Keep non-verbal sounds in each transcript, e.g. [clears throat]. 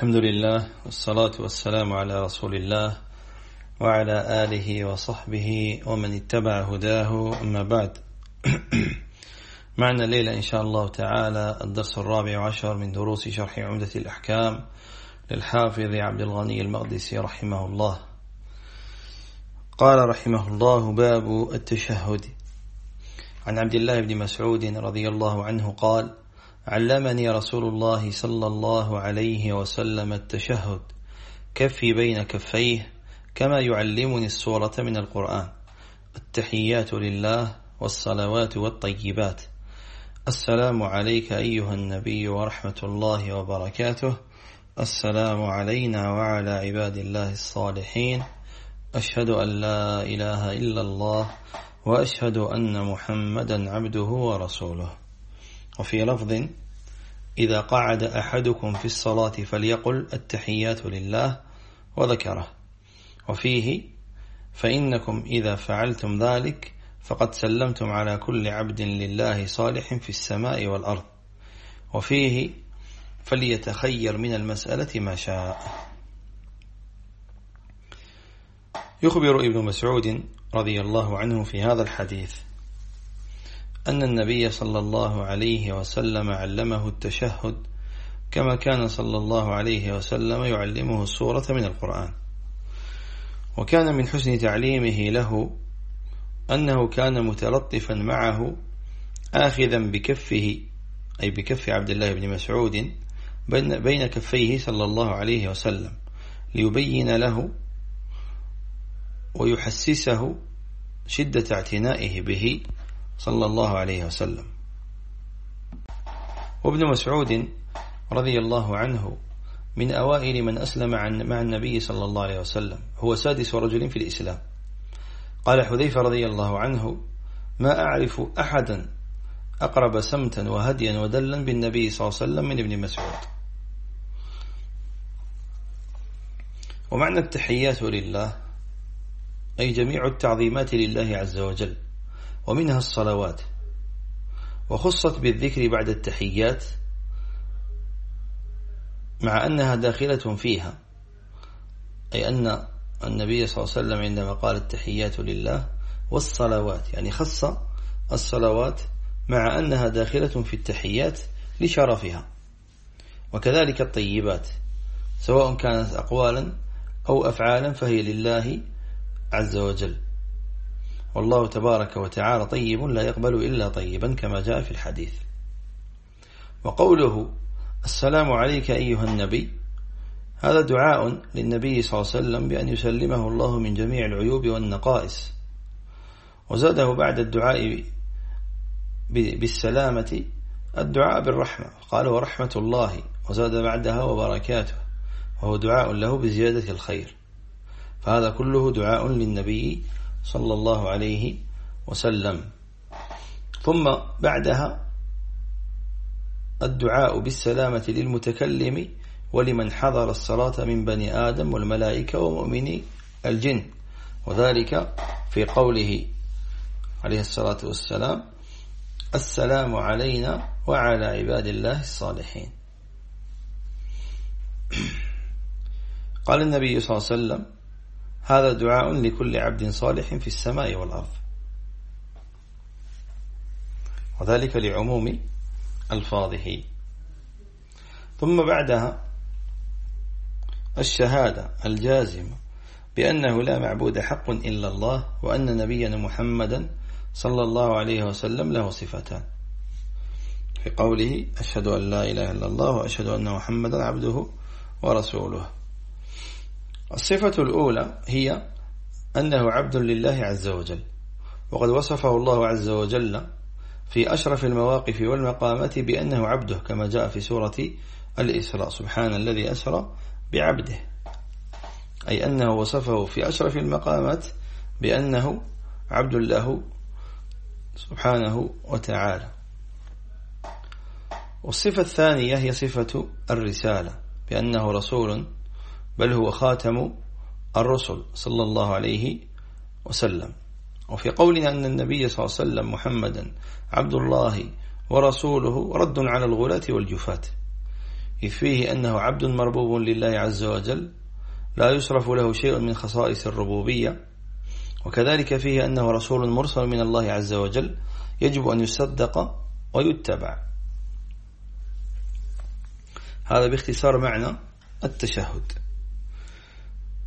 الحمد لله والصلاة والسلام على رسول الله وعلى آله وصحبه ومن اتبع هداه. أما بعد [coughs] معنا الليلة إن شاء الله تعالى الدرس الرابع عشر من دروس شرح عمدة الأحكام للحافظ عبد الغني المقدسي رحمه الله. قال رحمه الله باب التشهد. عن عبد الله بن مسعود رضي الله عنه قال علمني رسول الله صلى الله عليه وسلم التشهد. كفي بين كفيه كما يعلمني السورة من القرآن. التحيات لله والصلوات والطيبات. السلام عليك أيها النبي ورحمة الله وبركاته. السلام علينا وعلى عباد الله الصالحين. أشهد أن لا إله إلا الله وأشهد أن محمدا عبده ورسوله. وفي لفظ إذا قعد أحدكم في الصلاة فليقل التحيات لله وذكره. وفيه فإنكم إذا فعلتم ذلك فقد سلمتم على كل عبد لله صالح في السماء والأرض. وفيه فليتخير من المسألة ما شاء. يخبر ابن مسعود رضي الله عنه في هذا الحديث أن النبي صلى الله عليه وسلم علمه التشهد كما كان صلى الله عليه وسلم يعلمه السورة من القرآن. وكان من حسن تعليمه له أنه كان متلطفا معه آخذا بكفه أي بكف عبد الله بن مسعود بين كفيه صلى الله عليه وسلم ليبين له ويحسسه شدة اعتنائه به صلى الله عليه وسلم. وابن مسعود رضي الله عنه من أوائل من أسلم عن مع النبي صلى الله عليه وسلم. هو سادس رجل في الإسلام. قال حذيفة رضي الله عنه ما أعرف أحدا أقرب سمتا وهديا ودلا بالنبي صلى الله عليه وسلم من ابن مسعود. ومعنى التحيات لله أي جميع التعظيمات لله عز وجل. ومنها الصلوات. وخصت بالذكر بعد التحيات مع أنها داخلة فيها أي أن النبي صلى الله عليه وسلم عندما قال التحيات لله والصلوات يعني خص الصلوات مع أنها داخلة في التحيات لشرفها. وكذلك الطيبات سواء كانت أقوالا أو أفعالا فهي لله عز وجل. والله تبارك وتعالى طيب لا يقبل إلا طيبا كما جاء في الحديث. وقوله السلام عليك أيها النبي هذا دعاء للنبي صلى الله عليه وسلم بأن يسلمه الله من جميع العيوب والنقائص. وزاده بعد الدعاء بالسلامة الدعاء بالرحمة. قال ورحمة الله. وزاد بعدها وبركاته. وهو دعاء له بزيادة الخير. فهذا كله دعاء للنبي صلى الله عليه وسلم. ثم بعدها الدعاء بالسلامة للمتكلم ولمن حضر الصلاة من بني آدم والملائكة ومؤمني الجن. وذلك في قوله عليه الصلاة والسلام السلام علينا وعلى عباد الله الصالحين. قال النبي صلى الله عليه وسلم هذا دعاء لكل عبد صالح في السماء والأرض. وذلك لعموم ألفاظه. ثم بعدها الشهادة الجازمة بأنه لا معبود حق إلا الله وأن نبينا محمدا صلى الله عليه وسلم له صفتان. في قوله أشهد أن لا إله إلا الله وأشهد أن محمدا عبده ورسوله. الصفة الأولى هي أنه عبد لله عز وجل. وقد وصفه الله عز وجل في أشرف المواقف والمقامات بأنه عبده كما جاء في سورة الإسراء. سبحان الذي أسرى بعبده. أي أنه وصفه في أشرف المقامات بأنه عبد له سبحانه وتعالى. والصفة الثانية هي صفة الرسالة بأنه رسول بل هو خاتم الرسل صلى الله عليه وسلم. وفي قولنا أن النبي صلى الله عليه وسلم محمدا عبد الله ورسوله رد على الغلاة والجفاة. إذ فيه أنه عبد مربوب لله عز وجل لا يصرف له شيء من خصائص الربوبية. وكذلك فيه أنه رسول مرسل من الله عز وجل يجب أن يصدق ويتبع. هذا باختصار معنى التشهد.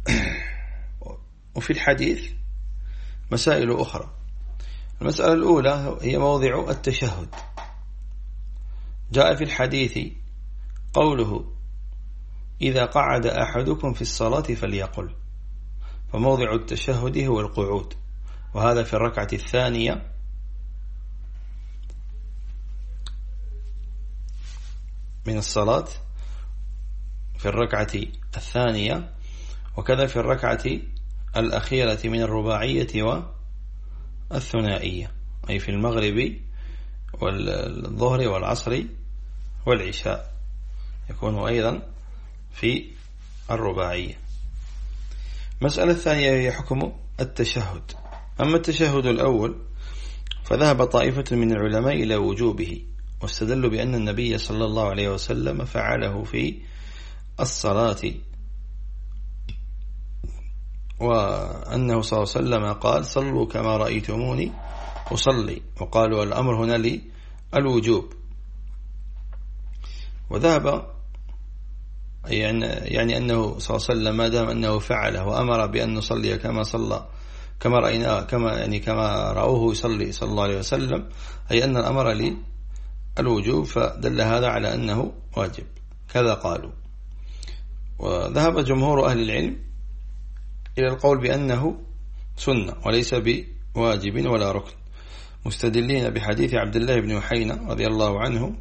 [clears throat] وفي الحديث مسائل أخرى. المسألة الأولى هي موضع التشهد. جاء في الحديث قوله إذا قعد أحدكم في الصلاة فليقل فموضع التشهد هو القعود. وهذا في الركعة الثانية. من الصلاة. في الركعة الثانية. وكذا في الركعة الأخيرة من الرباعية والثنائية أي في المغرب والظهر والعصر والعشاء يكون أيضا في الرباعية. مسألة الثانية هي حكم التشهد. أما التشهد الأول فذهب طائفة من العلماء إلى وجوبه واستدلوا بأن النبي صلى الله عليه وسلم فعله في الصلاة وأنه صلى الله عليه وسلم قال صلوا كما رأيتموني أصلي. وقالوا الأمر هنا لي الوجوب وذهب يعني أنه صلى الله عليه وسلم ما دام أنه فعله وأمر بأن نصلي كما صلى كما رأينا كما يعني كما رأوه يصلي صلى الله عليه وسلم أي أن الأمر لي الوجوب فدل هذا على أنه واجب. كذا قالوا. وذهب جمهور أهل العلم إلى القول بأنه سنة وليس بواجب ولا ركن. مستدلين بحديث عبد الله بن محينة رضي الله عنه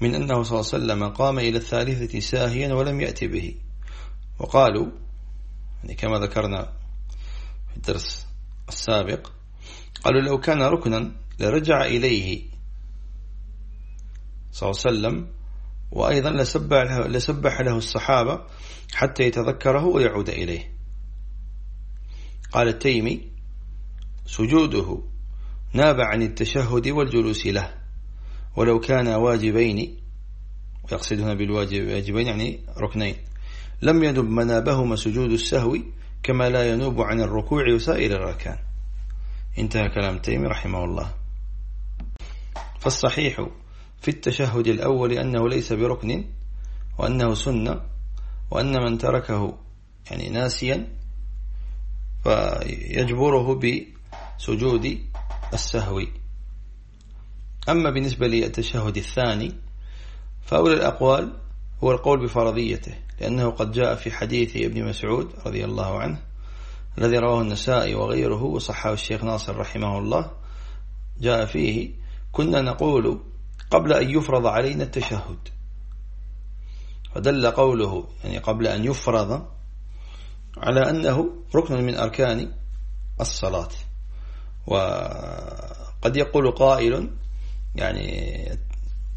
من أنه صلى الله عليه وسلم قام إلى الثالثة ساهيا ولم يأتي به. وقالوا يعني كما ذكرنا في الدرس السابق قالوا لو كان ركنا لرجع إليه صلى الله عليه وسلم وأيضا لسبح له, لسبح له الصحابة حتى يتذكره ويعود إليه. قال التيمي سجوده ناب عن التشهد والجلوس له ولو كان واجبين ويقصد هنا بالواجبين يعني ركنين لم ينب منابهما سجود السهو كما لا ينوب عن الركوع وسائر الركان انتهى كلام تيمي رحمه الله. فالصحيح في التشهد الأول أنه ليس بركن وأنه سنة وأن من تركه يعني ناسيا فيجبره بسجود السهو. أما بالنسبة للتشهد الثاني فأولى الأقوال هو القول بفرضيته لأنه قد جاء في حديث ابن مسعود رضي الله عنه الذي رواه النسائي وغيره وصحه الشيخ ناصر رحمه الله جاء فيه كنا نقول قبل أن يفرض علينا التشهد فدل قوله يعني قبل أن يفرض على أنه ركن من أركان الصلاة. وقد يقول قائل يعني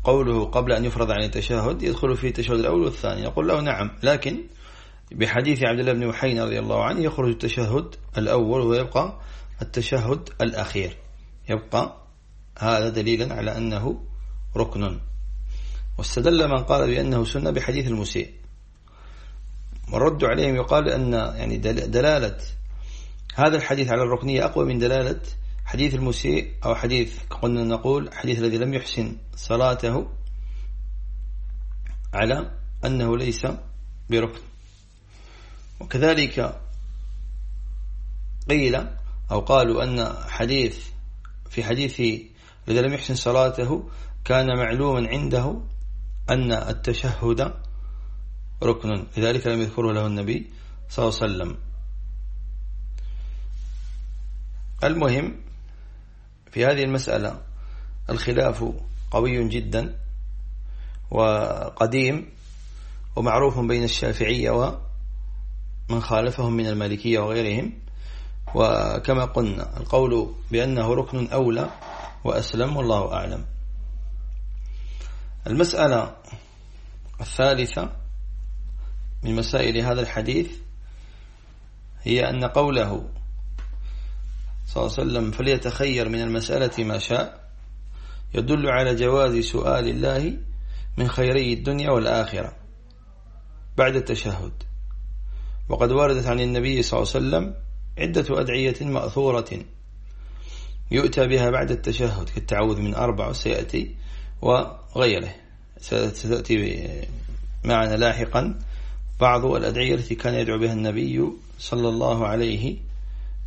قوله قبل أن يفرض عن التشهد يدخل في التشهد الأول والثاني. يقول له نعم لكن بحديث عبد الله بن وحين رضي الله عنه يخرج التشهد الأول ويبقى التشهد الأخير. يبقى هذا دليلا على أنه ركن. واستدل من قال بأنه سنة بحديث المسيء. والرد عليهم يقال أن يعني دلالة هذا الحديث على الركنية أقوى من دلالة حديث المسيء أو حديث قلنا نقول حديث الذي لم يحسن صلاته على أنه ليس بركن. وكذلك قيل أو قالوا أن حديث في حديث الذي لم يحسن صلاته كان معلوما عنده أن التشهد ركن. لذلك لم يذكره له النبي صلى الله عليه وسلم. المهم في هذه المسألة الخلاف قوي جدا وقديم ومعروف بين الشافعية ومن خالفهم من المالكية وغيرهم. وكما قلنا القول بأنه ركن أولى وأسلم والله أعلم. المسألة الثالثة من مسائل هذا الحديث هي أن قوله صلى الله عليه وسلم فليتخير من المسألة ما شاء يدل على جواز سؤال الله من خيري الدنيا والآخرة بعد التشهد. وقد وردت عن النبي صلى الله عليه وسلم عدة أدعية مأثورة يؤتى بها بعد التشهد كالتعوذ من أربع وسيأتي وغيره. ستأتي معنا لاحقا بعض الأدعية التي كان يدعو بها النبي صلى الله عليه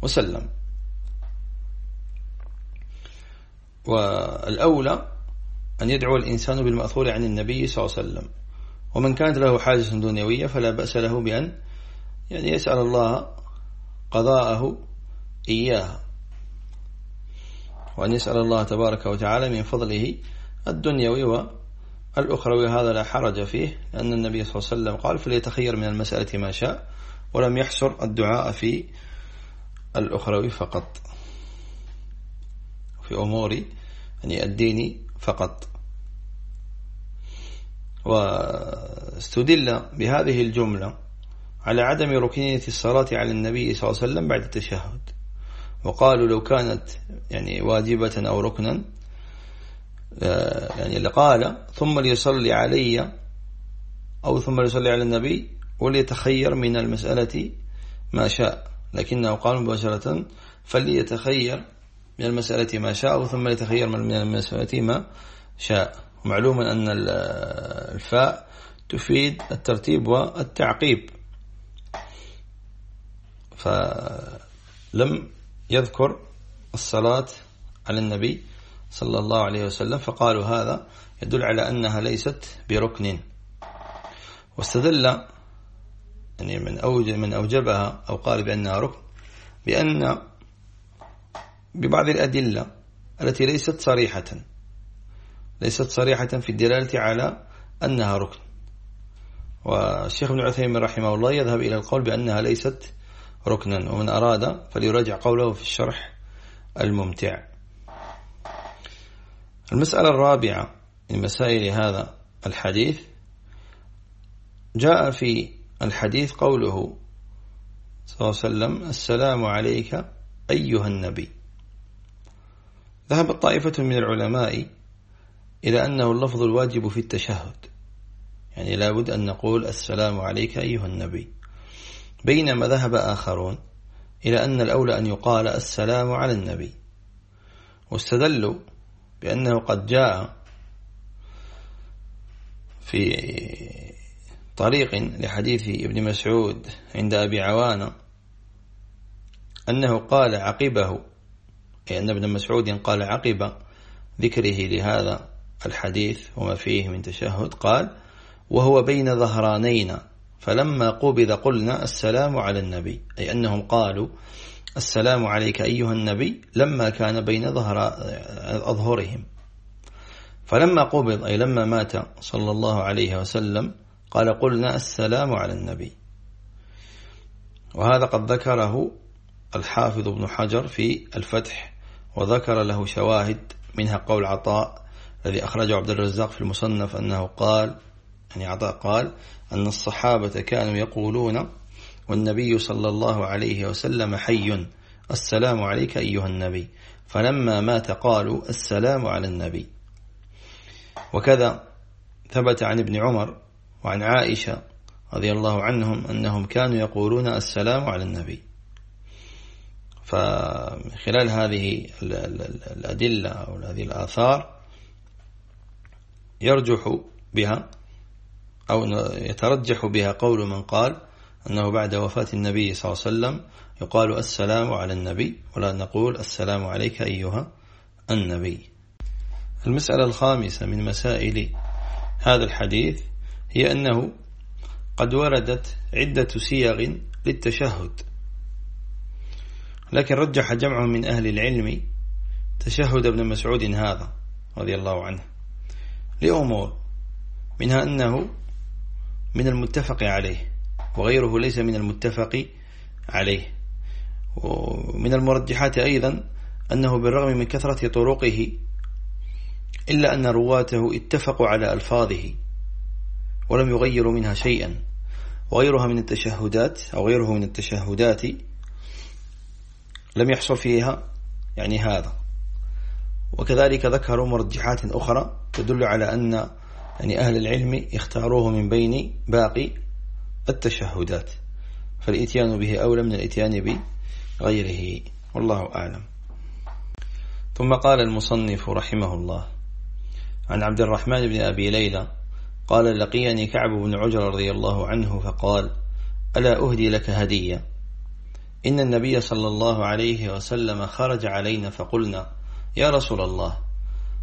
وسلم. والأولى أن يدعو الإنسان بالمأثور عن النبي صلى الله عليه وسلم. ومن كانت له حاجة دنيوية فلا بأس له بأن يعني يسأل الله قضاءه إياها. وأن يسأل الله تبارك وتعالى من فضله الدنيوي والأخروي هذا لا حرج فيه لأن النبي صلى الله عليه وسلم قال فليتخير من المسألة ما شاء ولم يحصر الدعاء في الأخروي فقط. في أمور يعني الدين فقط. واستدل بهذه الجملة على عدم ركنية الصلاة على النبي صلى الله عليه وسلم بعد التشهد. وقالوا لو كانت يعني واجبة أو ركنا يعني لقال ثم ليصلي علي أو ثم ليصلي على النبي وليتخير من المسألة ما شاء. لكنه قال مباشرة فليتخير من المسألة ما شاء ثم ليتخير من المسألة ما شاء. ومعلوم أن الفاء تفيد الترتيب والتعقيب. فلم يذكر الصلاة على النبي صلى الله عليه وسلم فقالوا هذا يدل على أنها ليست بركن. واستدل يعني من من أوجبها أو قال بأنها ركن بأن ببعض الأدلة التي ليست صريحة ليست صريحة في الدلالة على أنها ركن. والشيخ ابن عثيمين رحمه الله يذهب إلى القول بأنها ليست ركنا ومن أراد فليراجع قوله في الشرح الممتع. المسألة الرابعة من مسائل هذا الحديث جاء في الحديث قوله صلى الله عليه وسلم السلام عليك أيها النبي. ذهبت طائفة من العلماء إلى أنه اللفظ الواجب في التشهد. يعني لابد أن نقول السلام عليك أيها النبي. بينما ذهب آخرون إلى أن الأولى أن يقال السلام على النبي. واستدلوا بأنه قد جاء في طريق لحديث ابن مسعود عند أبي عوانة أنه قال عقبه أي أن ابن مسعود قال عقب ذكره لهذا الحديث وما فيه من تشهد قال وهو بين ظهرانين فلما قبض قلنا السلام على النبي. أي أنهم قالوا السلام عليك أيها النبي لما كان بين ظهر أظهرهم. فلما قبض أي لما مات صلى الله عليه وسلم قال قلنا السلام على النبي. وهذا قد ذكره الحافظ ابن حجر في الفتح وذكر له شواهد منها قول عطاء الذي أخرجه عبد الرزاق في المصنف أنه قال يعني عطاء قال أن الصحابة كانوا يقولون والنبي صلى الله عليه وسلم حي. السلام عليك أيها النبي. فلما مات قالوا السلام على النبي. وكذا ثبت عن ابن عمر وعن عائشة رضي الله عنهم أنهم كانوا يقولون السلام على النبي. فخلال هذه الأدلة أو هذه الآثار يرجح بها أو يترجح بها قول من قال أنه بعد وفاة النبي صلى الله عليه وسلم يقال السلام على النبي ولا نقول السلام عليك أيها النبي. المسألة الخامسة من مسائل هذا الحديث هي أنه قد وردت عدة سياغ للتشهد. لكن رجح جمع من أهل العلم تشهد ابن مسعود هذا رضي الله عنه لأمور منها أنه من المتفق عليه. وغيره ليس من المتفق عليه. ومن المرجحات أيضا أنه بالرغم من كثرة طرقه إلا أن رواته اتفقوا على ألفاظه ولم يغيروا منها شيئا. وغيرها من التشهدات أو غيره من التشهدات لم يحصل فيها يعني هذا. وكذلك ذكروا مرجحات أخرى تدل على أن يعني أهل العلم اختاروه من بين باقي التشهدات فالإتيان به أولى من الإتيان بغيره والله أعلم. ثم قال المصنف رحمه الله عن عبد الرحمن بن أبي ليلى قال لقيني كعب بن عجر رضي الله عنه فقال ألا أهدي لك هدية؟ إن النبي صلى الله عليه وسلم خرج علينا فقلنا يا رسول الله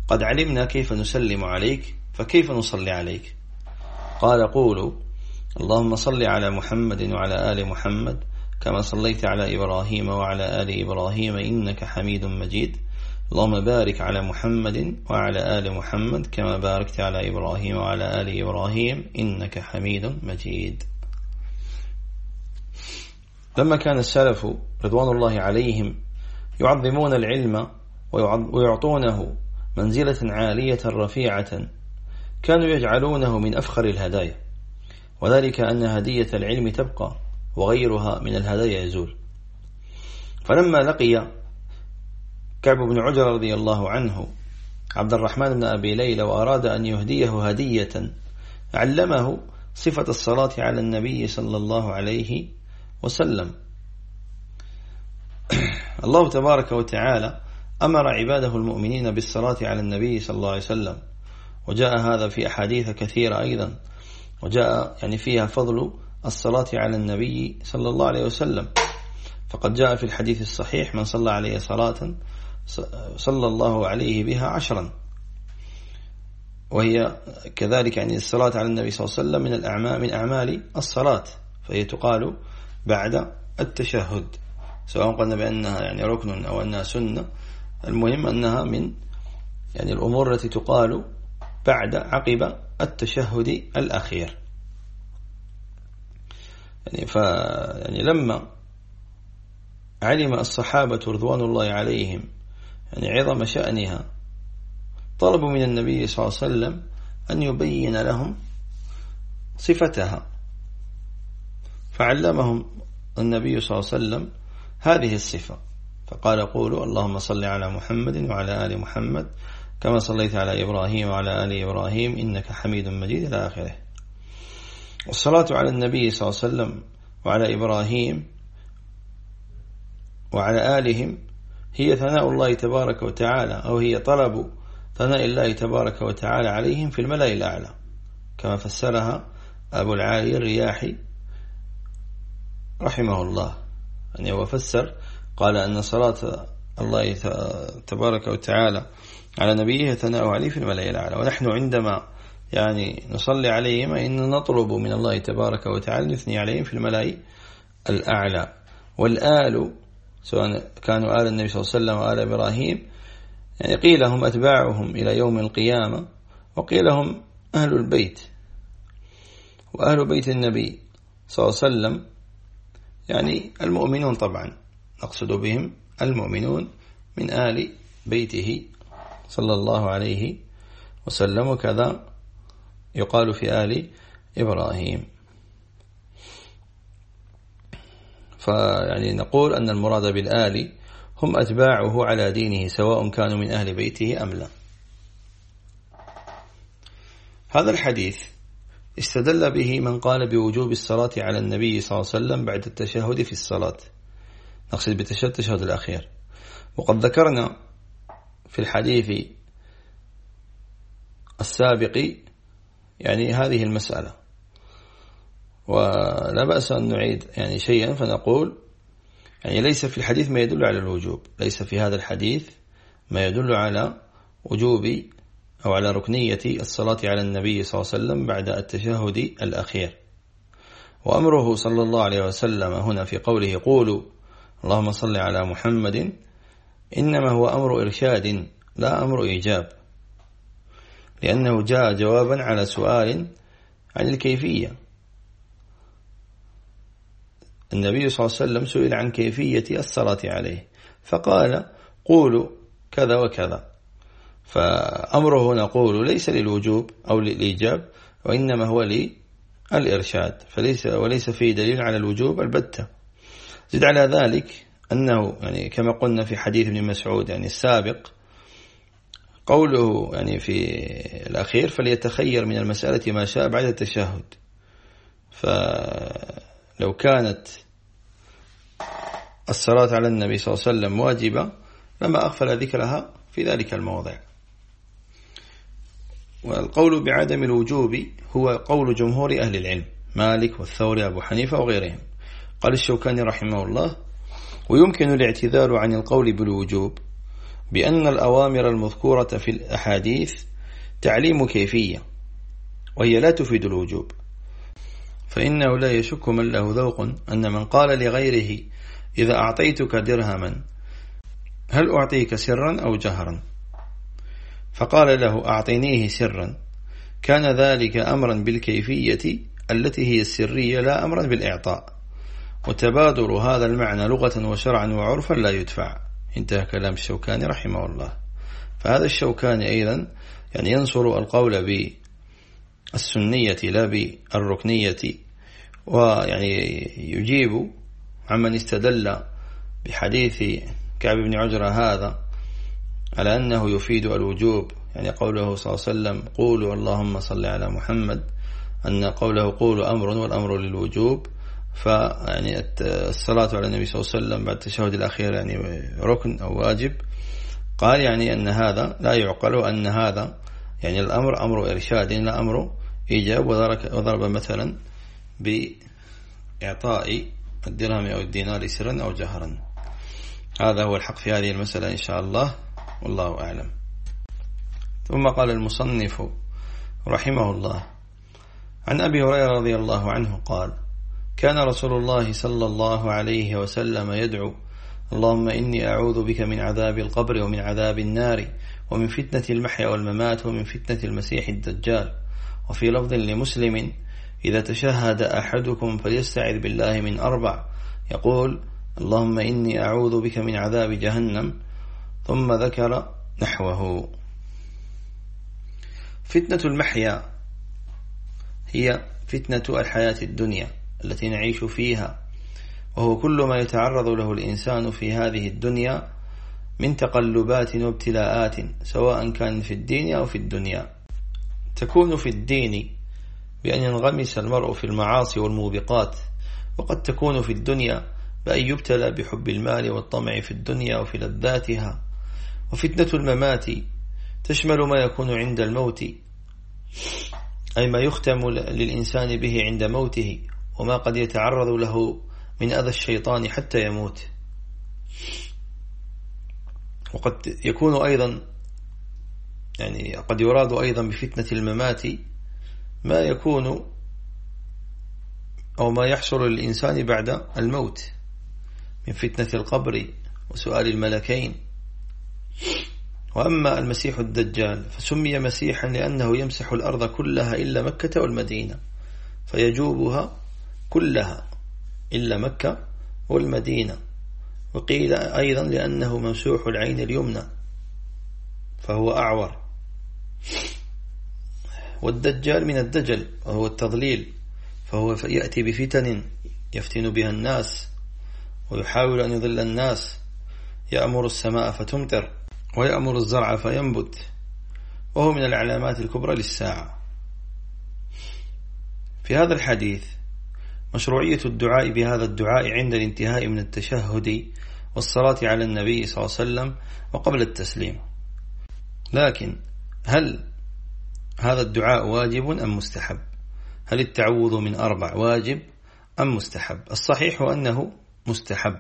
قد علمنا كيف نسلم عليك فكيف نصلي عليك؟ قال قولوا اللهم صل على محمد وعلى آل محمد كما صليت على إبراهيم وعلى آل إبراهيم إنك حميد مجيد. اللهم بارك على محمد وعلى آل محمد كما باركت على إبراهيم وعلى آل إبراهيم إنك حميد مجيد. لما كان السلف رضوان الله عليهم يعظمون العلم ويعطونه منزلة عالية رفيعة كانوا يجعلونه من أفخر الهدايا. وذلك أن هدية العلم تبقى وغيرها من الهدايا يزول. فلما لقي كعب بن عجر رضي الله عنه عبد الرحمن بن أبي ليلى وأراد أن يهديه هدية علمه صفة الصلاة على النبي صلى الله عليه وسلم. [clears throat] الله تبارك وتعالى أمر عباده المؤمنين بالصلاة على النبي صلى الله عليه وسلم وجاء هذا في أحاديث كثيرة أيضا. وجاء يعني فيها فضل الصلاة على النبي صلى الله عليه وسلم. فقد جاء في الحديث الصحيح من صلى عليه صلاة صلى الله عليه بها عشرا. وهي كذلك يعني الصلاة على النبي صلى الله عليه وسلم من الأعمال من أعمال الصلاة. فهي تقال بعد التشهد سواء قلنا بأنها يعني ركن أو أنها سنة. المهم أنها من يعني الأمور التي تقال بعد عقب التشهد الأخير. يعني ف يعني لما علم الصحابة رضوان الله عليهم يعني عظم شأنها طلبوا من النبي صلى الله عليه وسلم أن يبين لهم صفتها. فعلمهم النبي صلى الله عليه وسلم هذه الصفة. فقال قولوا اللهم صل على محمد وعلى آل محمد كما صليت على إبراهيم وعلى آل إبراهيم إنك حميد مجيد إلى آخره. والصلاة على النبي صلى الله عليه وسلم وعلى إبراهيم وعلى آلهم هي ثناء الله تبارك وتعالى أو هي طلب ثناء الله تبارك وتعالى عليهم في الملأ الأعلى. كما فسرها أبو العالي الرياحي رحمه الله. يعني هو فسر قال أن صلاة الله تبارك وتعالى على نبيه ثناء عليه في الملأ الأعلى. ونحن عندما يعني نصلي عليهم إن نطلب من الله تبارك وتعالى نثني عليهم في الملأ الأعلى. والآل سواء كانوا آل النبي صلى الله عليه وسلم وآل إبراهيم يعني قيل هم أتباعهم إلى يوم القيامة وقيل هم أهل البيت. وأهل بيت النبي صلى الله عليه وسلم يعني المؤمنون طبعا نقصد بهم المؤمنون من آل بيته صلى الله عليه وسلم وكذا يقال في آل إبراهيم. فيعني نقول أن المراد بالآل هم أتباعه على دينه سواء كانوا من أهل بيته أم لا. هذا الحديث استدل به من قال بوجوب الصلاة على النبي صلى الله عليه وسلم بعد التشهد في الصلاة. نقصد بالتشهد التشهد الأخير. وقد ذكرنا في الحديث السابق يعني هذه المسألة. ولا بأس أن نعيد يعني شيئا فنقول يعني ليس في الحديث ما يدل على الوجوب ليس في هذا الحديث ما يدل على وجوب أو على ركنية الصلاة على النبي صلى الله عليه وسلم بعد التشهد الأخير. وأمره صلى الله عليه وسلم هنا في قوله قولوا اللهم صل على محمد إنما هو أمر إرشاد لا أمر إيجاب. لأنه جاء جوابا على سؤال عن الكيفية. النبي صلى الله عليه وسلم سئل عن كيفية الصلاة عليه. فقال قولوا كذا وكذا. فأمره نقول ليس للوجوب أو للإيجاب وإنما هو للإرشاد فليس وليس فيه دليل على الوجوب البتة. زد على ذلك أنه يعني كما قلنا في حديث ابن مسعود يعني السابق قوله يعني في الأخير فليتخير من المسألة ما شاء بعد التشهد. فلو كانت الصلاة على النبي صلى الله عليه وسلم واجبة لما أغفل ذكرها في ذلك الموضع. والقول بعدم الوجوب هو قول جمهور أهل العلم مالك والثوري أبو حنيفة وغيرهم. قال الشوكاني رحمه الله ويمكن الاعتذار عن القول بالوجوب بأن الأوامر المذكورة في الأحاديث تعليم كيفية وهي لا تفيد الوجوب. فإنه لا يشك من له ذوق أن من قال لغيره إذا أعطيتك درهما هل أعطيك سرا أو جهرا؟ فقال له أعطينيه سرا كان ذلك أمرا بالكيفية التي هي السرية لا أمرا بالإعطاء. وتبادر هذا المعنى لغة وشرعا وعرفا لا يدفع. انتهى كلام الشوكاني رحمه الله. فهذا الشوكاني أيضا يعني ينصر القول بالسنية لا بالركنية ويعني يجيب عمن استدل بحديث كعب بن عجرة هذا على أنه يفيد الوجوب. يعني قوله صلى الله عليه وسلم قولوا اللهم صل على محمد أن قوله قولوا أمر والأمر للوجوب. فيعني الصلاة على النبي صلى الله عليه وسلم بعد التشهد الأخير يعني ركن أو واجب. قال يعني أن هذا لا يعقل وأن هذا يعني الأمر أمر إرشاد لا أمر إيجاب وضرب مثلا بإعطاء الدرهم أو الدينار سرا أو جهرا. هذا هو الحق في هذه المسألة إن شاء الله. والله أعلم. ثم قال المصنف رحمه الله عن أبي هريرة رضي الله عنه قال كان رسول الله صلى الله عليه وسلم يدعو اللهم إني أعوذ بك من عذاب القبر ومن عذاب النار ومن فتنة المحيا والممات ومن فتنة المسيح الدجال. وفي لفظ لمسلم إذا تشهد أحدكم فليستعذ بالله من أربع. يقول اللهم إني أعوذ بك من عذاب جهنم. ثم ذكر نحوه. فتنة المحيا هي فتنة الحياة الدنيا. التي نعيش فيها وهو كل ما يتعرض له الإنسان في هذه الدنيا من تقلبات وابتلاءات سواء كان في الدين أو في الدنيا. تكون في الدين بأن ينغمس المرء في المعاصي والموبقات وقد تكون في الدنيا بأن يبتلى بحب المال والطمع في الدنيا وفي لذاتها. وفتنة الممات تشمل ما يكون عند الموت أي ما يختم للإنسان به عند موته. وما قد يتعرض له من أذى الشيطان حتى يموت. وقد يكون أيضا يعني قد يراد أيضا بفتنة الممات ما يكون أو ما يحصل للإنسان بعد الموت من فتنة القبر وسؤال الملكين. وأما المسيح الدجال فسمي مسيحا لأنه يمسح الأرض كلها إلا مكة والمدينة فيجوبها كلها إلا مكة والمدينة. وقيل أيضا لأنه ممسوح العين اليمنى فهو أعور. والدجال من الدجل وهو التضليل فهو يأتي بفتن يفتن بها الناس ويحاول أن يضل الناس. يأمر السماء فتمطر ويأمر الزرع فينبت وهو من العلامات الكبرى للساعة. في هذا الحديث مشروعية الدعاء بهذا الدعاء عند الانتهاء من التشهد والصلاة على النبي صلى الله عليه وسلم وقبل التسليم. لكن هل هذا الدعاء واجب أم مستحب؟ هل التعوذ من أربع واجب أم مستحب؟ الصحيح أنه مستحب.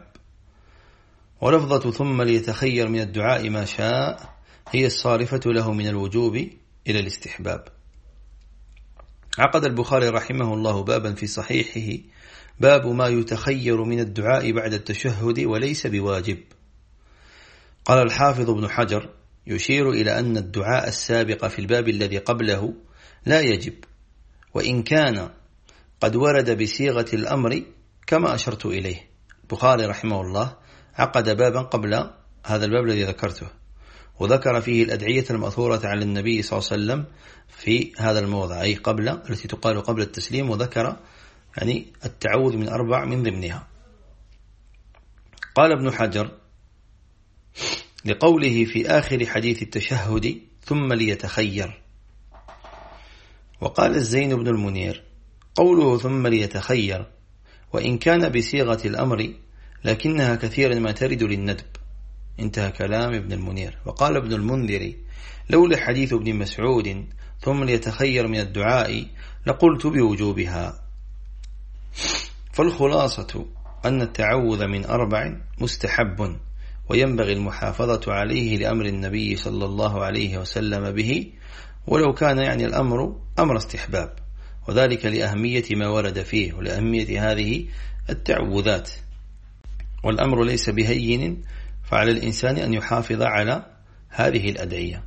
ولفظة ثم ليتخير من الدعاء ما شاء هي الصارفة له من الوجوب إلى الاستحباب. عقد البخاري رحمه الله بابا في صحيحه باب ما يتخير من الدعاء بعد التشهد وليس بواجب. قال الحافظ ابن حجر يشير إلى أن الدعاء السابق في الباب الذي قبله لا يجب وإن كان قد ورد بصيغة الأمر كما أشرت إليه. البخاري رحمه الله عقد بابا قبل هذا الباب الذي ذكرته. وذكر فيه الأدعية المأثورة على النبي صلى الله عليه وسلم في هذا الموضع أي قبل التي تقال قبل التسليم وذكر يعني التعوذ من أربع من ضمنها. قال ابن حجر لقوله في آخر حديث التشهد ثم ليتخير. وقال الزين بن المنير قوله ثم ليتخير وإن كان بصيغة الأمر لكنها كثيرا ما ترد للندب. انتهى كلام ابن المنير. وقال ابن المنذر لولا حديث ابن مسعود ثم ليتخير من الدعاء لقلت بوجوبها. فالخلاصة أن التعوذ من أربع مستحب وينبغي المحافظة عليه لأمر النبي صلى الله عليه وسلم به ولو كان يعني الأمر أمر استحباب. وذلك لأهمية ما ورد فيه ولأهمية هذه التعوذات. والأمر ليس بهين فعلى الإنسان أن يحافظ على هذه الأدعية.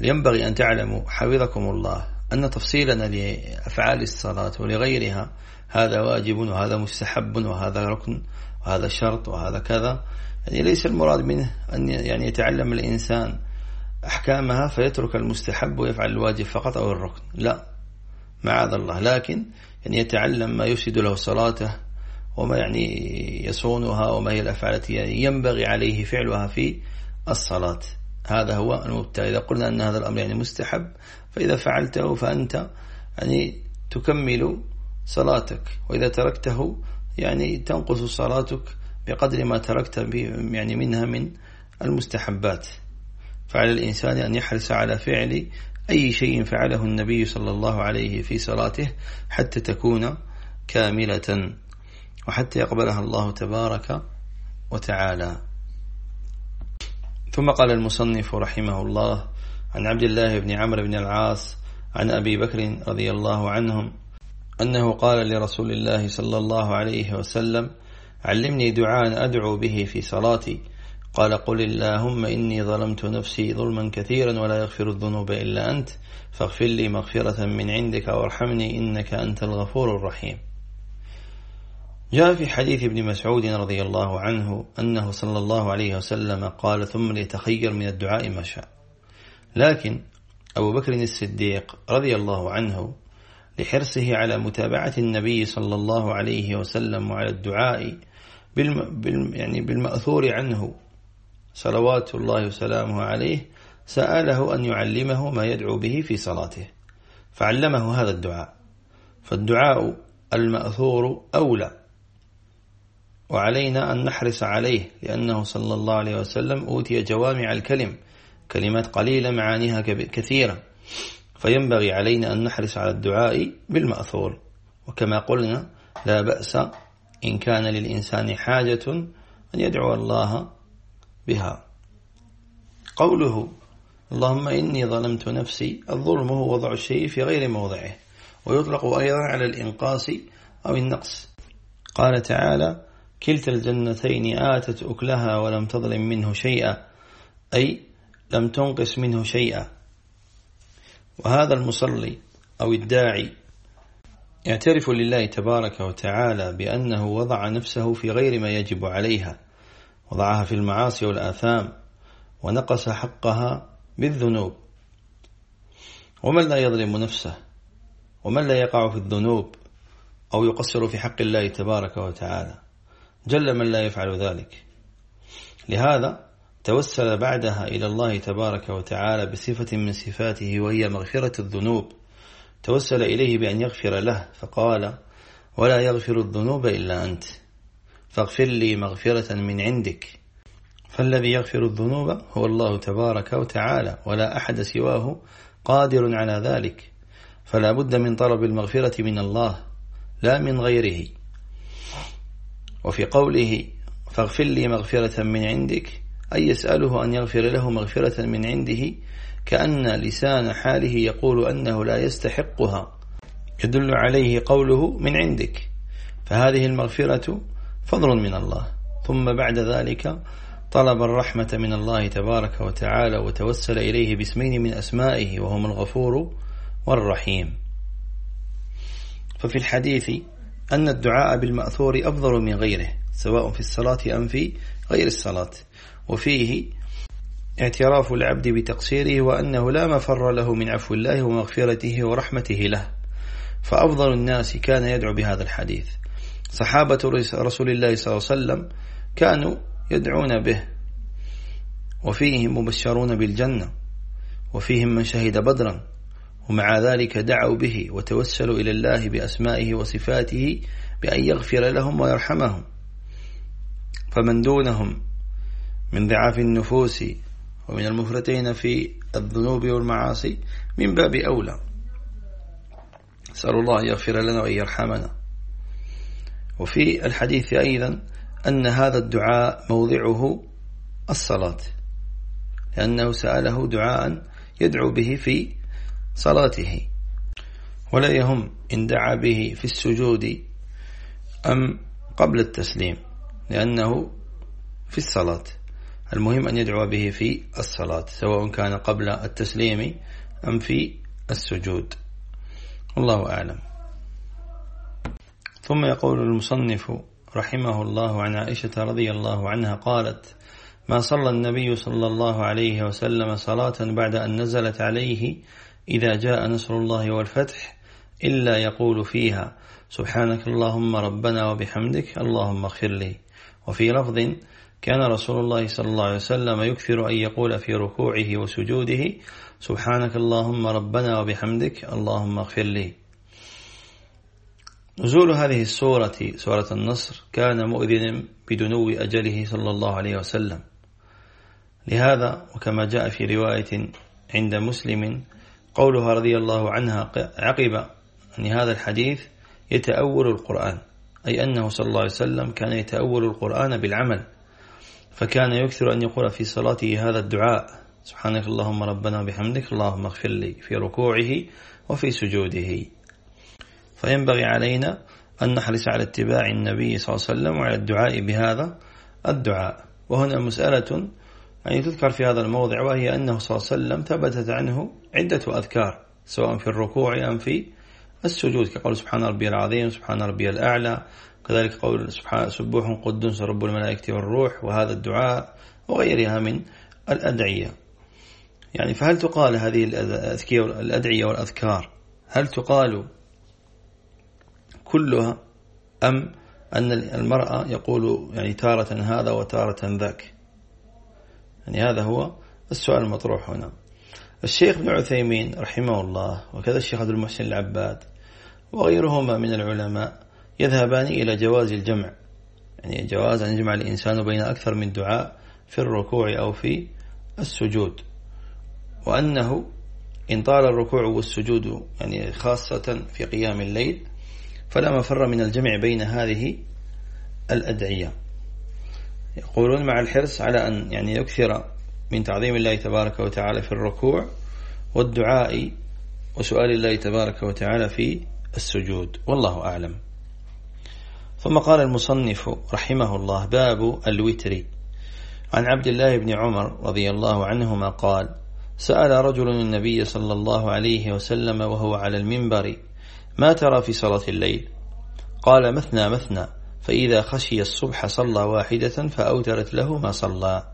ينبغي أن تعلموا حفظكم الله أن تفصيلنا لأفعال الصلاة ولغيرها هذا واجب وهذا مستحب وهذا ركن وهذا شرط وهذا كذا. يعني ليس المراد منه أن يعني يتعلم الإنسان أحكامها فيترك المستحب ويفعل الواجب فقط أو الركن. لا. معاذ الله. لكن يعني يتعلم ما يفسد له صلاته وما يعني يصونها وما هي الأفعال التي ينبغي عليه فعلها في الصلاة. هذا هو المبتدأ. إذا قلنا أن هذا الأمر يعني مستحب فإذا فعلته فأنت يعني تكمل صلاتك. وإذا تركته يعني تنقص صلاتك بقدر ما تركت يعني منها من المستحبات. فعلى الإنسان أن يحرص على فعل أي شيء فعله النبي صلى الله عليه في صلاته حتى تكون كاملة. وحتى يقبلها الله تبارك وتعالى. ثم قال المصنف رحمه الله عن عبد الله بن عمرو بن العاص عن أبي بكر رضي الله عنهم أنه قال لرسول الله صلى الله عليه وسلم علمني دعاء أدعو به في صلاتي. قال قل اللهم إني ظلمت نفسي ظلما كثيرا ولا يغفر الذنوب إلا أنت فاغفر لي مغفرة من عندك وارحمني إنك أنت الغفور الرحيم. جاء في حديث ابن مسعود رضي الله عنه أنه صلى الله عليه وسلم قال ثم ليتخير من الدعاء ما شاء. لكن أبو بكر الصديق رضي الله عنه لحرصه على متابعة النبي صلى الله عليه وسلم وعلى الدعاء بالم بال يعني بالمأثور عنه صلوات الله وسلامه عليه سأله أن يعلمه ما يدعو به في صلاته فعلمه هذا الدعاء فالدعاء المأثور أولى وعلينا أن نحرص عليه لأنه صلى الله عليه وسلم أوتي جوامع الكلم كلمات قليلة معانيها كثيرة. فينبغي علينا أن نحرص على الدعاء بالمأثور. وكما قلنا لا بأس إن كان للإنسان حاجة أن يدعو الله بها. قوله اللهم إني ظلمت نفسي الظلم هو وضع الشيء في غير موضعه. ويطلق أيضا على الإنقاص أو النقص. قال تعالى كلتا الجنتين آتت أكلها ولم تظلم منه شيئا أي لم تنقص منه شيئا. وهذا المصلي أو الداعي يعترف لله تبارك وتعالى بأنه وضع نفسه في غير ما يجب عليها وضعها في المعاصي والآثام ونقص حقها بالذنوب. ومن لا يظلم نفسه؟ ومن لا يقع في الذنوب أو يقصر في حق الله تبارك وتعالى؟ جل من لا يفعل ذلك. لهذا توسل بعدها إلى الله تبارك وتعالى بصفة من صفاته وهي مغفرة الذنوب. توسل إليه بأن يغفر له فقال ولا يغفر الذنوب إلا أنت فاغفر لي مغفرة من عندك. فالذي يغفر الذنوب هو الله تبارك وتعالى ولا أحد سواه قادر على ذلك. فلا بد من طلب المغفرة من الله لا من غيره. وفي قوله فاغفر لي مغفرة من عندك. أي يسأله أن يغفر له مغفرة من عنده كأن لسان حاله يقول أنه لا يستحقها. يدل عليه قوله من عندك. فهذه المغفرة فضل من الله. ثم بعد ذلك طلب الرحمة من الله تبارك وتعالى وتوسل إليه باسمين من أسمائه وهم الغفور والرحيم. ففي الحديث أن الدعاء بالمأثور أفضل من غيره سواء في الصلاة أم في غير الصلاة. وفيه اعتراف العبد بتقصيره وأنه لا مفر له من عفو الله ومغفرته ورحمته له. فأفضل الناس كان يدعو بهذا الحديث. صحابة رسول الله صلى الله عليه وسلم كانوا يدعون به وفيهم مبشرون بالجنة وفيهم من شهد بدرا ومع ذلك دعوا به وتوسلوا إلى الله بأسمائه وصفاته بأن يغفر لهم ويرحمهم. فمن دونهم من ضعاف النفوس ومن المفرتين في الذنوب والمعاصي من باب أولى. نسأل الله يغفر لنا وأن يرحمنا. وفي الحديث أيضا أن هذا الدعاء موضعه الصلاة. لأنه سأله دعاء يدعو به في صلاته. ولا يهم إن دعا به في السجود أم قبل التسليم لأنه في الصلاة. المهم أن يدعو به في الصلاة سواء كان قبل التسليم أم في السجود. الله أعلم. ثم يقول المصنف رحمه الله عن عائشة رضي الله عنها قالت ما صلى النبي صلى الله عليه وسلم صلاة بعد أن نزلت عليه إذا جاء نصر الله والفتح إلا يقول فيها سبحانك اللهم ربنا وبحمدك اللهم اغفر لي. وفي لفظ كان رسول الله صلى الله عليه وسلم يكثر أن يقول في ركوعه وسجوده سبحانك اللهم ربنا وبحمدك اللهم اغفر لي. نزول هذه السورة سورة النصر كان مؤذنا بدنو أجله صلى الله عليه وسلم. لهذا وكما جاء في رواية عند مسلم قولها رضي الله عنها عقب أن هذا الحديث يتأول القرآن أي أنه صلى الله عليه وسلم كان يتأول القرآن بالعمل فكان يكثر أن يقول في صلاته هذا الدعاء سبحانك اللهم ربنا بحمدك اللهم اغفر لي في ركوعه وفي سجوده. فينبغي علينا أن نحرص على اتباع النبي صلى الله عليه وسلم وعلى الدعاء بهذا الدعاء. وهنا مسألة يعني تذكر في هذا الموضع وهي أنه صلى الله عليه وسلم ثبتت عنه عدة أذكار سواء في الركوع أم في السجود كقول سبحان ربي العظيم سبحان ربي الأعلى كذلك قول سبحان سبوح قدس رب الملائكة والروح وهذا الدعاء وغيرها من الأدعية. يعني فهل تقال هذه الأدعية والأذكار هل تقال كلها أم أن المرأة يقول يعني تارة هذا وتارة ذاك؟ يعني هذا هو السؤال المطروح هنا. الشيخ ابن عثيمين رحمه الله وكذا الشيخ عبد المحسن العباد وغيرهما من العلماء يذهبان إلى جواز الجمع. يعني جواز أن يجمع الإنسان بين أكثر من دعاء في الركوع أو في السجود. وأنه إن طال الركوع والسجود يعني خاصة في قيام الليل فلا مفر من الجمع بين هذه الأدعية. يقولون مع الحرص على أن يعني يكثر من تعظيم الله تبارك وتعالى في الركوع والدعاء وسؤال الله تبارك وتعالى في السجود. والله أعلم. ثم قال المصنف رحمه الله باب الوتر. عن عبد الله بن عمر رضي الله عنهما قال سأل رجل النبي صلى الله عليه وسلم وهو على المنبر ما ترى في صلاة الليل؟ قال مثنى مثنى. فإذا خشي الصبح صلى واحدة فأوترت له ما صلى.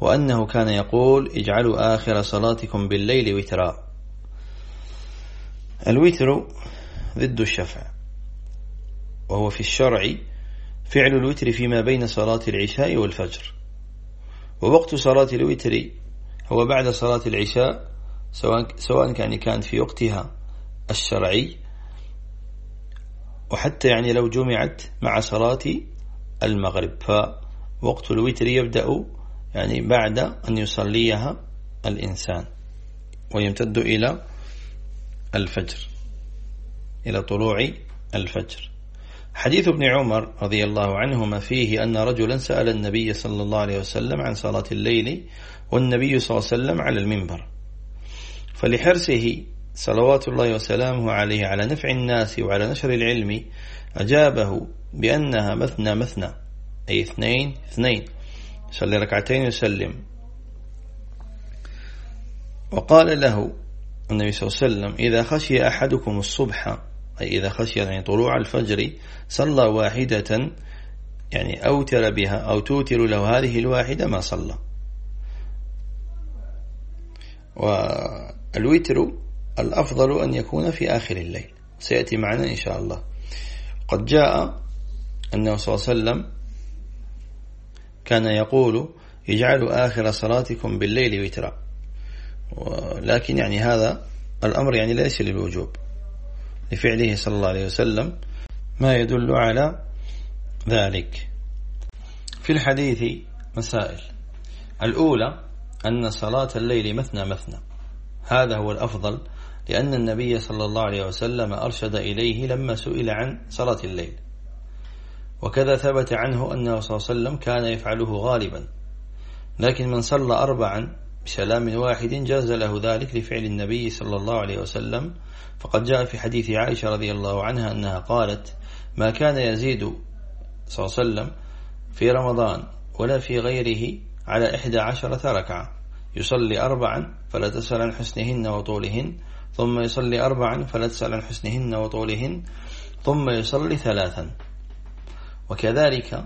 وأنه كان يقول اجعلوا آخر صلاتكم بالليل وترا. الوتر ضد الشفع وهو في الشرع فعل الوتر فيما بين صلاة العشاء والفجر. ووقت صلاة الوتر هو بعد صلاة العشاء سواء كان كانت في وقتها الشرعي وحتى يعني لو جمعت مع صلاة المغرب. فوقت الوتر يبدأ يعني بعد أن يصليها الإنسان ويمتد إلى الفجر إلى طلوع الفجر. حديث ابن عمر رضي الله عنهما فيه أن رجلا سأل النبي صلى الله عليه وسلم عن صلاة الليل والنبي صلى الله عليه وسلم على المنبر. فلحرصه صلوات الله وسلامه عليه على نفع الناس وعلى نشر العلم أجابه بأنها مثنى مثنى أي اثنين اثنين. يصلي ركعتين يسلم وقال له النبي صلى الله عليه وسلم إذا خشي أحدكم الصبح أي إذا خشي يعني طلوع الفجر صلى واحدة يعني أوتر بها أو توتر له هذه الواحدة ما صلى. والوتر الأفضل أن يكون في آخر الليل. سيأتي معنا إن شاء الله. قد جاء أنه صلى الله عليه وسلم كان يقول اجعلوا آخر صلاتكم بالليل وترا. لكن يعني هذا الأمر يعني ليس للوجوب. لفعله صلى الله عليه وسلم ما يدل على ذلك. في الحديث مسائل. الأولى أن صلاة الليل مثنى مثنى. هذا هو الأفضل لأن النبي صلى الله عليه وسلم أرشد إليه لما سئل عن صلاة الليل. وكذا ثبت عنه أنه صلى الله عليه وسلم كان يفعله غالبا. لكن من صلى أربعا بسلام واحد جاز له ذلك لفعل النبي صلى الله عليه وسلم. فقد جاء في حديث عائشة رضي الله عنها أنها قالت ما كان يزيد صلى الله عليه وسلم في رمضان ولا في غيره على إحدى عشرة ركعة. يصلي أربعا فلا تسأل عن حسنهن وطولهن ثم يصلي أربعا فلا تسأل عن حسنهن وطولهن ثم يصلي ثلاثا. وكذلك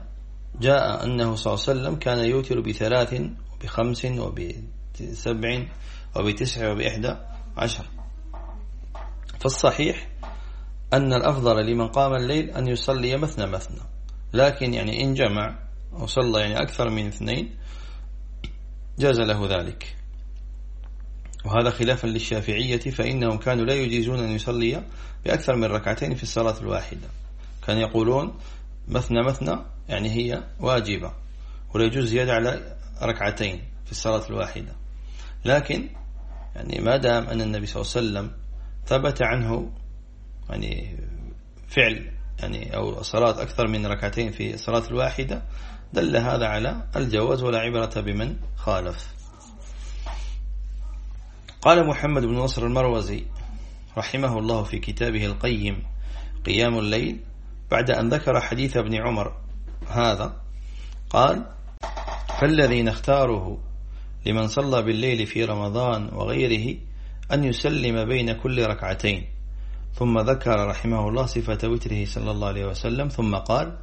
جاء أنه صلى الله عليه وسلم كان يوتر بثلاث وبخمس وبسبع وبتسع وبإحدى عشر. فالصحيح أن الأفضل لمن قام الليل أن يصلي مثنى مثنى لكن يعني إن جمع وصلى يعني أكثر من اثنين جاز له ذلك. وهذا خلافا للشافعية فإنهم كانوا لا يجيزون أن يصلي بأكثر من ركعتين في الصلاة الواحدة. كانوا يقولون مثنى مثنى يعني هي واجبة ولا يجوز زيادة على ركعتين في الصلاة الواحدة. لكن يعني ما دام أن النبي صلى الله عليه وسلم ثبت عنه يعني فعل يعني أو صلاة أكثر من ركعتين في الصلاة الواحدة دل هذا على الجواز ولا عبرة بمن خالف. قال محمد بن نصر المروزي رحمه الله في كتابه القيم قيام الليل بعد أن ذكر حديث ابن عمر هذا قال فالذي نختاره لمن صلى بالليل في رمضان وغيره أن يسلم بين كل ركعتين. ثم ذكر رحمه الله صفة وتره صلى الله عليه وسلم ثم قال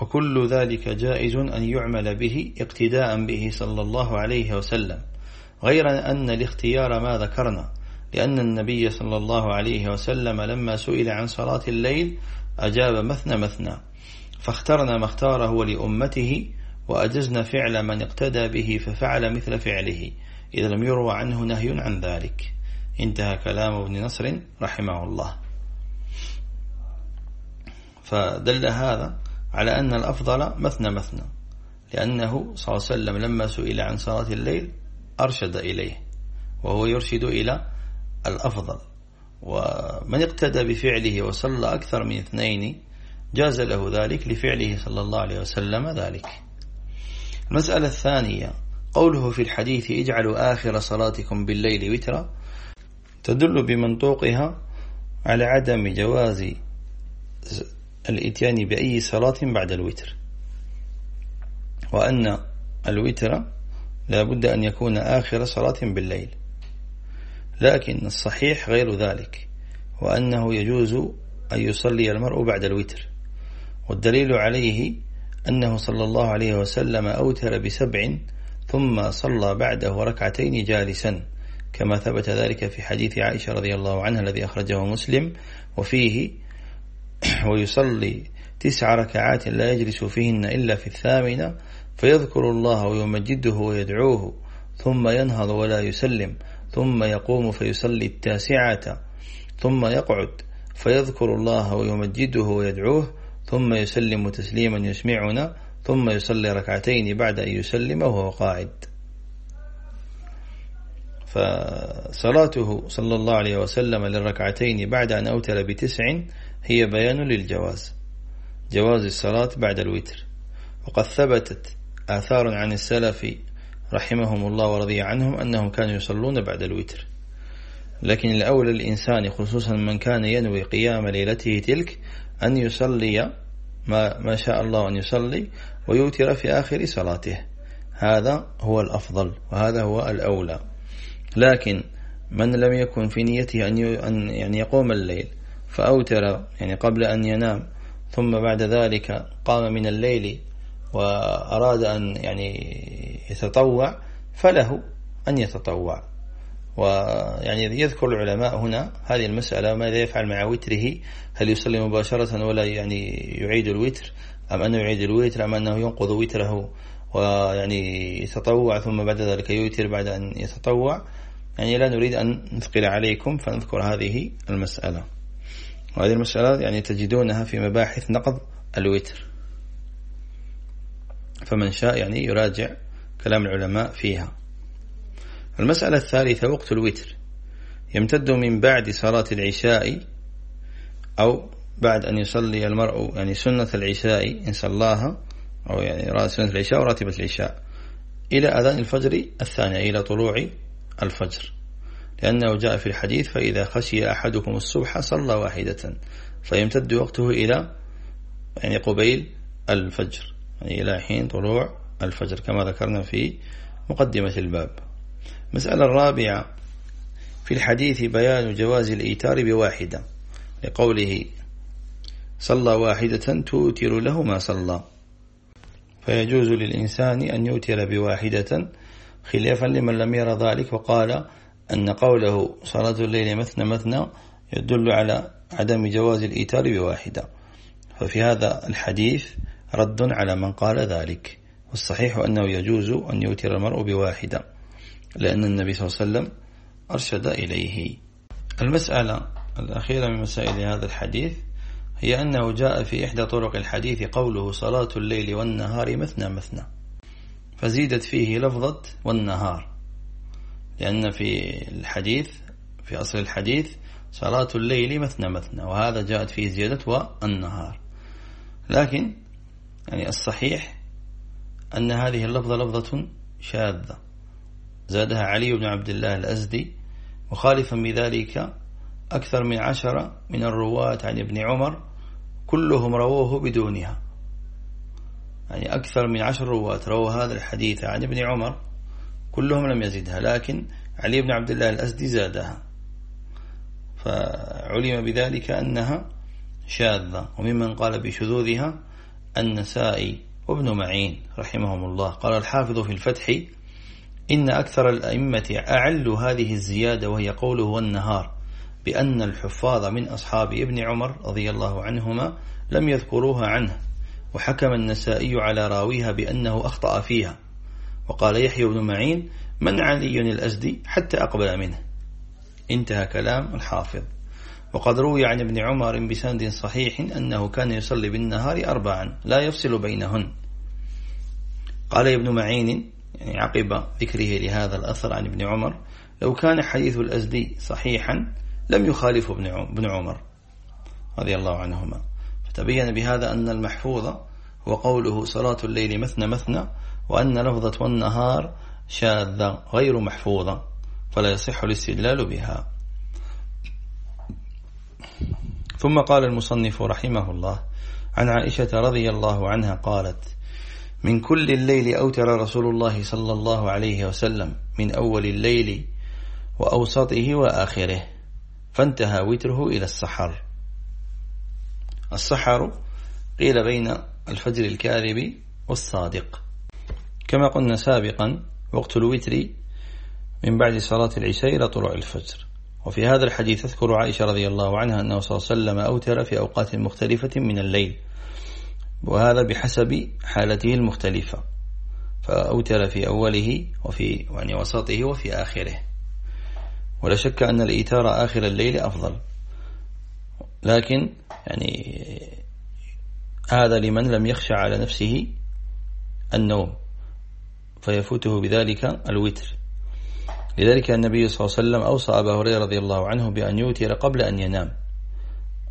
وكل ذلك جائز أن يعمل به اقتداء به صلى الله عليه وسلم. غير أن الاختيار ما ذكرنا لأن النبي صلى الله عليه وسلم لما سئل عن صلاة الليل أجاب مثنى مثنى فاخترنا ما اختاره لأمته وأجزنا فعل من اقتدى به ففعل مثل فعله إذا لم يروى عنه نهي عن ذلك. انتهى كلام ابن نصر رحمه الله. فدل هذا على أن الأفضل مثنى مثنى لأنه صلى الله عليه وسلم لما سئل عن صلاة الليل أرشد إليه وهو يرشد إلى الأفضل. ومن اقتدى بفعله وصلى أكثر من اثنين جاز له ذلك لفعله صلى الله عليه وسلم ذلك. المسألة الثانية قوله في الحديث اجعلوا آخر صلاتكم بالليل وترا تدل بمنطوقها على عدم جواز الإتيان بأي صلاة بعد الوتر وأن الوتر لا بد أن يكون آخر صلاة بالليل. لكن الصحيح غير ذلك وأنه يجوز أن يصلي المرء بعد الوتر. والدليل عليه أنه صلى الله عليه وسلم أوتر بسبع ثم صلى بعده ركعتين جالسا كما ثبت ذلك في حديث عائشة رضي الله عنها الذي أخرجه مسلم. وفيه [clears throat] ويصلي تسع ركعات لا يجلس فيهن إلا في الثامنة فيذكر الله ويمجده ويدعوه ثم ينهض ولا يسلم ثم يقوم فيصلي التاسعة ثم يقعد فيذكر الله ويمجده ويدعوه ثم يسلم تسليما يسمعنا ثم يصلي ركعتين بعد أن يسلم وهو قاعد. فصلاته صلى الله عليه وسلم للركعتين بعد أن أوتر بتسع هي بيان للجواز. جواز الصلاة بعد الوتر. وقد ثبتت آثار عن السلف رحمهم الله ورضي عنهم أنهم كانوا يصلون بعد الوتر. لكن الأولى الإنسان خصوصا من كان ينوي قيام ليلته تلك أن يصلي ما, ما شاء الله أن يصلي ويوتر في آخر صلاته. هذا هو الأفضل وهذا هو الأولى. لكن من لم يكن في نيته أن يعني يقوم الليل فأوتر يعني قبل أن ينام ثم بعد ذلك قام من الليل وأراد أن يعني يتطوع فله أن يتطوع. ويعني يذكر العلماء هنا هذه المسألة ماذا يفعل مع وتره؟ هل يصلي مباشرة ولا يعني يعيد الوتر؟ أم أنه يعيد الوتر؟ أم أنه ينقض وتره ويعني يتطوع ثم بعد ذلك يوتر بعد أن يتطوع؟ يعني لا نريد أن نثقل عليكم فنذكر هذه المسألة. وهذه المسألة يعني تجدونها في مباحث نقض الوتر. فمن شاء يعني يراجع كلام العلماء فيها. المسألة الثالثة وقت الوتر. يمتد من بعد صلاة العشاء أو بعد أن يصلي المرء يعني سنة العشاء إن صلاها أو يعني سنة العشاء وراتبة العشاء إلى أذان الفجر الثاني إلى طلوع الفجر. لأنه جاء في الحديث فإذا خشي أحدكم الصبح صلى واحدة. فيمتد وقته إلى يعني قبيل الفجر. يعني إلى حين طلوع الفجر كما ذكرنا في مقدمة الباب. مسألة الرابعة في الحديث بيان جواز الإيتار بواحدة لقوله صلى واحدة توتر له ما صلى. فيجوز للإنسان أن يوتر بواحدة خلافا لمن لم يرى ذلك وقال أن قوله صلاة الليل مثنى مثنى يدل على عدم جواز الإيتار بواحدة. ففي هذا الحديث رد على من قال ذلك. والصحيح أنه يجوز أن يوتر المرء بواحدة لأن النبي صلى الله عليه وسلم أرشد إليه. المسألة الأخيرة من مسائل هذا الحديث هي أنه جاء في إحدى طرق الحديث قوله صلاة الليل والنهار مثنى مثنى فزيدت فيه لفظة والنهار لأن في الحديث في أصل الحديث صلاة الليل مثنى مثنى وهذا جاءت فيه زيادة والنهار. لكن يعني الصحيح أن هذه اللفظة لفظة شاذة. زادها علي بن عبد الله الأزدي مخالفا بذلك أكثر من عشرة من الرواة عن ابن عمر كلهم رووه بدونها. يعني أكثر من عشر رواة رووا هذا الحديث عن ابن عمر كلهم لم يزدها لكن علي بن عبد الله الأسدي زادها. فعلم بذلك أنها شاذة وممن قال بشذوذها النسائي وابن معين رحمهم الله. قال الحافظ في الفتح إن أكثر الأئمة أعل هذه الزيادة وهي قوله والنهار بأن الحفاظ من أصحاب ابن عمر رضي الله عنهما لم يذكروها عنه وحكم النسائي على راويها بأنه أخطأ فيها. وقال يحيى بن معين من علي الأزدي حتى أقبل منه. انتهى كلام الحافظ. وقد روي عن ابن عمر بسند صحيح أنه كان يصلي بالنهار أربعا لا يفصل بينهن. قال ابن معين يعني عقب ذكره لهذا الأثر عن ابن عمر لو كان حديث الأزدي صحيحا لم يخالف ابن عمر رضي الله عنهما. فتبين بهذا أن المحفوظ هو قوله صلاة الليل مثنى مثنى وأن لفظة والنهار شاذة غير محفوظة فلا يصح الاستدلال بها. ثم قال المصنف رحمه الله عن عائشة رضي الله عنها قالت من كل الليل أوتر رسول الله صلى الله عليه وسلم من أول الليل وأوسطه وآخره فانتهى وتره إلى السحر. السحر قيل بين الفجر الكاذب والصادق. كما قلنا سابقا وقت الوتر من بعد صلاة العشاء إلى طلوع الفجر. وفي هذا الحديث تذكر عائشة رضي الله عنها أنه صلى الله عليه وسلم أوتر في أوقات مختلفة من الليل وهذا بحسب حالته المختلفة فأوتر في أوله وفي يعني وسطه وفي آخره. ولا شك أن الإيتار آخر الليل أفضل. لكن يعني هذا لمن لم يخشى على نفسه النوم فيفوته بذلك الوتر. لذلك النبي صلى الله عليه وسلم أوصى أبا هريرة رضي الله عنه بأن يوتر قبل أن ينام.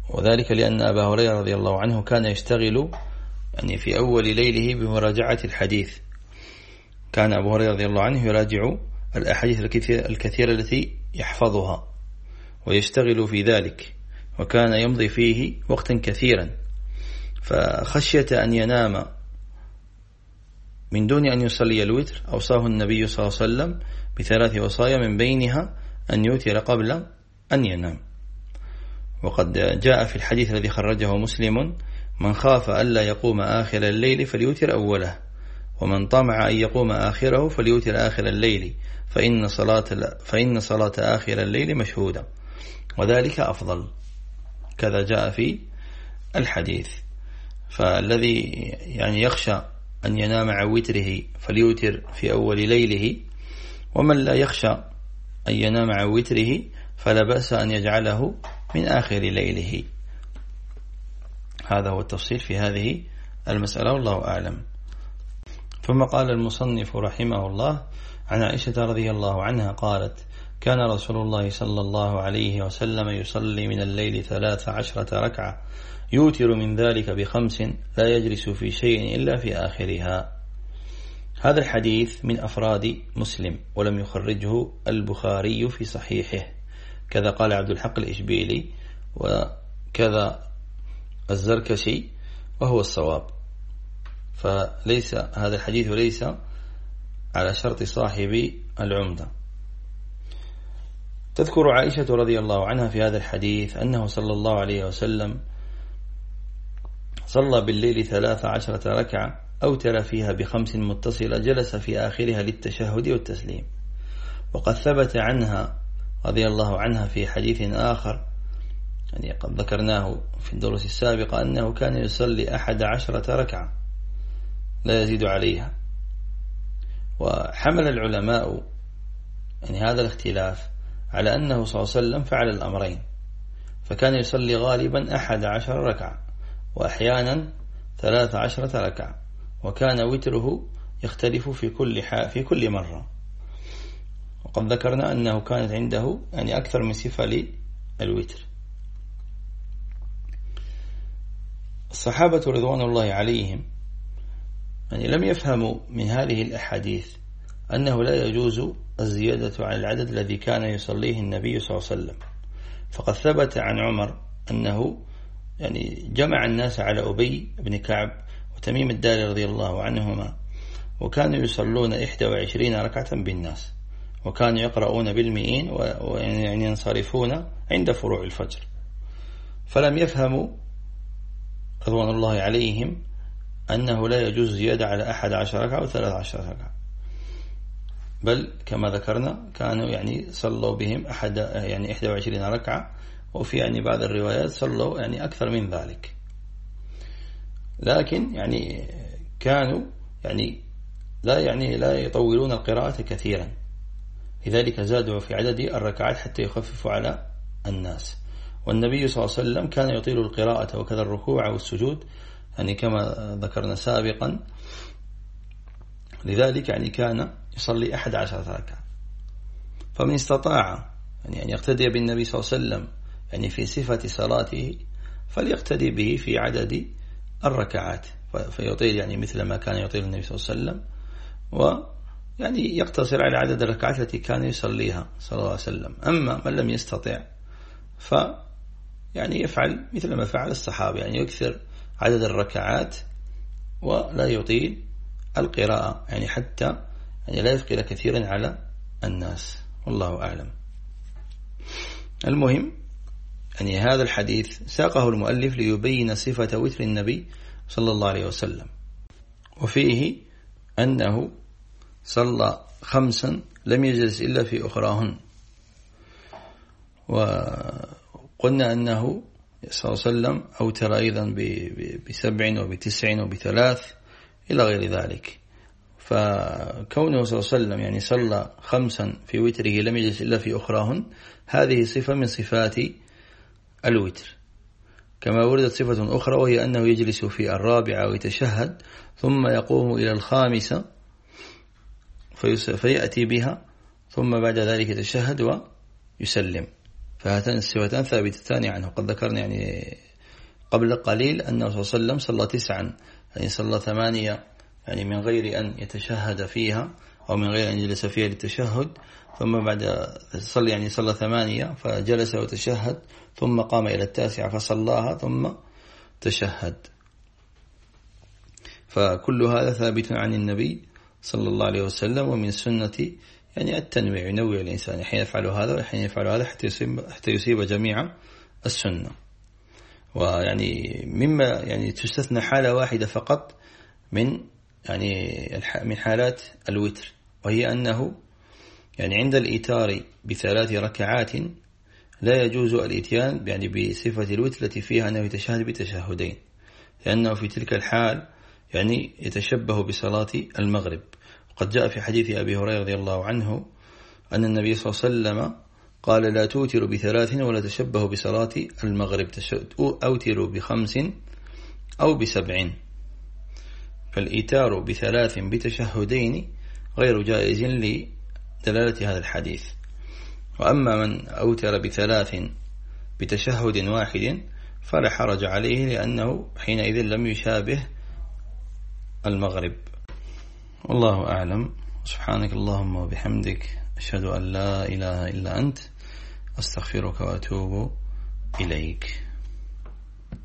وذلك لأن أبا هريرة رضي الله عنه كان يشتغل يعني في أول ليله بمراجعة الحديث. كان أبو هريرة رضي الله عنه يراجع الأحاديث الكثيرة التي يحفظها ويشتغل في ذلك وكان يمضي فيه وقتا كثيرا. فخشية أن ينام من دون أن يصلي الوتر أوصاه النبي صلى الله عليه وسلم بثلاث وصايا من بينها أن يوتر قبل أن ينام. وقد جاء في الحديث الذي خرجه مسلم من خاف ألا يقوم آخر الليل فليوتر أوله ومن طمع أن يقوم آخره فليوتر آخر الليل فإن صلاة, فإن صلاة آخر الليل مشهودة. وذلك أفضل. كذا جاء في الحديث. فالذي يعني يخشى أن ينام عن وتره فليوتر في أول ليله. ومن لا يخشى أن ينام عن وتره فلا بأس أن يجعله من آخر ليله. هذا هو التفصيل في هذه المسألة والله أعلم. ثم قال المصنف رحمه الله عن عائشة رضي الله عنها قالت كان رسول الله صلى الله عليه وسلم يصلي من الليل ثلاث عشرة ركعة يوتر من ذلك بخمس لا يجلس في شيء إلا في آخرها. هذا الحديث من أفراد مسلم ولم يخرجه البخاري في صحيحه. كذا قال عبد الحق الإشبيلي وكذا الزركشي وهو الصواب. فليس هذا الحديث ليس على شرط صاحب العمدة. تذكر عائشة رضي الله عنها في هذا الحديث أنه صلى الله عليه وسلم صلى بالليل ثلاث عشرة ركعة أوتر فيها بخمس متصلة جلس في آخرها للتشهد والتسليم. وقد ثبت عنها رضي الله عنها في حديث آخر يعني قد ذكرناه في الدروس السابقة أنه كان يصلي أحد عشرة ركعة لا يزيد عليها. وحمل العلماء يعني هذا الاختلاف على أنه صلى الله عليه وسلم فعل الأمرين فكان يصلي غالبا أحد عشر ركعة. وأحيانا ثلاث عشرة ركعة وكان وتره يختلف في كل في كل مرة. وقد ذكرنا أنه كانت عنده يعني أكثر من صفة للوتر. الصحابة رضوان الله عليهم يعني لم يفهموا من هذه الأحاديث أنه لا يجوز الزيادة على العدد الذي كان يصليه النبي صلى الله عليه وسلم. فقد ثبت عن عمر أنه يعني جمع الناس على أبي بن كعب وتميم الداري رضي الله عنهما وكانوا يصلون 21 ركعة بالناس وكانوا يقرؤون بالمئين ويعني ينصرفون عند فروع الفجر. فلم يفهموا رضوان الله عليهم أنه لا يجوز زيادة على أحد عشر ركعة أو ثلاث عشر ركعة. بل كما ذكرنا كانوا يعني صلوا بهم أحد يعني 21 ركعة وفي يعني بعض الروايات صلوا يعني أكثر من ذلك. لكن يعني كانوا يعني لا يعني لا يطولون القراءة كثيرا. لذلك زادوا في عدد الركعات حتى يخففوا على الناس. والنبي صلى الله عليه وسلم كان يطيل القراءة وكذا الركوع والسجود يعني كما ذكرنا سابقا. لذلك يعني كان يصلي أحد عشرة ركعة. فمن استطاع يعني أن يقتدي بالنبي صلى الله عليه وسلم يعني في صفة صلاته فليقتدي به في عدد الركعات. فيطيل يعني مثل ما كان يطيل النبي صلى الله عليه وسلم ويعني يقتصر على عدد الركعات التي كان يصليها صلى الله عليه وسلم. أما من لم يستطع ف يعني يفعل مثل ما فعل الصحابة يعني يكثر عدد الركعات ولا يطيل القراءة يعني حتى يعني لا يثقل كثيرا على الناس. والله أعلم. المهم يعني هذا الحديث ساقه المؤلف ليبين صفة وتر النبي صلى الله عليه وسلم. وفيه أنه صلى خمسا لم يجلس إلا في أخراهن. وقلنا أنه صلى الله عليه وسلم أوتر أيضا بسبع وبتسع وبثلاث إلى غير ذلك. فكونه صلى الله عليه وسلم يعني صلى خمسا في وتره لم يجلس إلا في أخراهن هذه صفة من صفات الوتر. كما وردت صفة أخرى وهي أنه يجلس في الرابعة ويتشهد ثم يقوم إلى الخامسة فيأتي بها ثم بعد ذلك يتشهد ويسلم. فهاتان الصفتان ثابتتان عنه. قد ذكرنا يعني قبل قليل أنه صلى الله عليه وسلم صلى تسعا. يعني صلى ثمانية يعني من غير أن يتشهد فيها أو من غير أن يجلس فيها للتشهد. ثم بعد صلى يعني صلى ثمانية فجلس وتشهد. ثم قام إلى التاسعة فصلاها ثم تشهد. فكل هذا ثابت عن النبي صلى الله عليه وسلم ومن سنة يعني التنويع ينوع الإنسان حين يفعل هذا وحين يفعل هذا حتى يصيب, حتى يصيب جميع السنة. ويعني مما يعني تستثنى حالة واحدة فقط من يعني من حالات الوتر وهي أنه يعني عند الإيتار بثلاث ركعات لا يجوز الإتيان يعني بصفة التي فيها أنه يتشهد بتشهدين لأنه في تلك الحال يعني يتشبه بصلاة المغرب. وقد جاء في حديث أبي هريرة رضي الله عنه أن النبي صلى الله عليه وسلم قال لا توتروا بثلاث ولا تشبهوا بصلاة المغرب أوتروا بخمس أو بسبع فالإيتار بثلاث بتشهدين غير جائز لدلالة هذا الحديث. وأما من أوتر بثلاث بتشهد واحد فلا حرج عليه لأنه حينئذ لم يشابه المغرب. والله أعلم. سبحانك اللهم وبحمدك. أشهد أن لا إله إلا أنت. أستغفرك وأتوب إليك.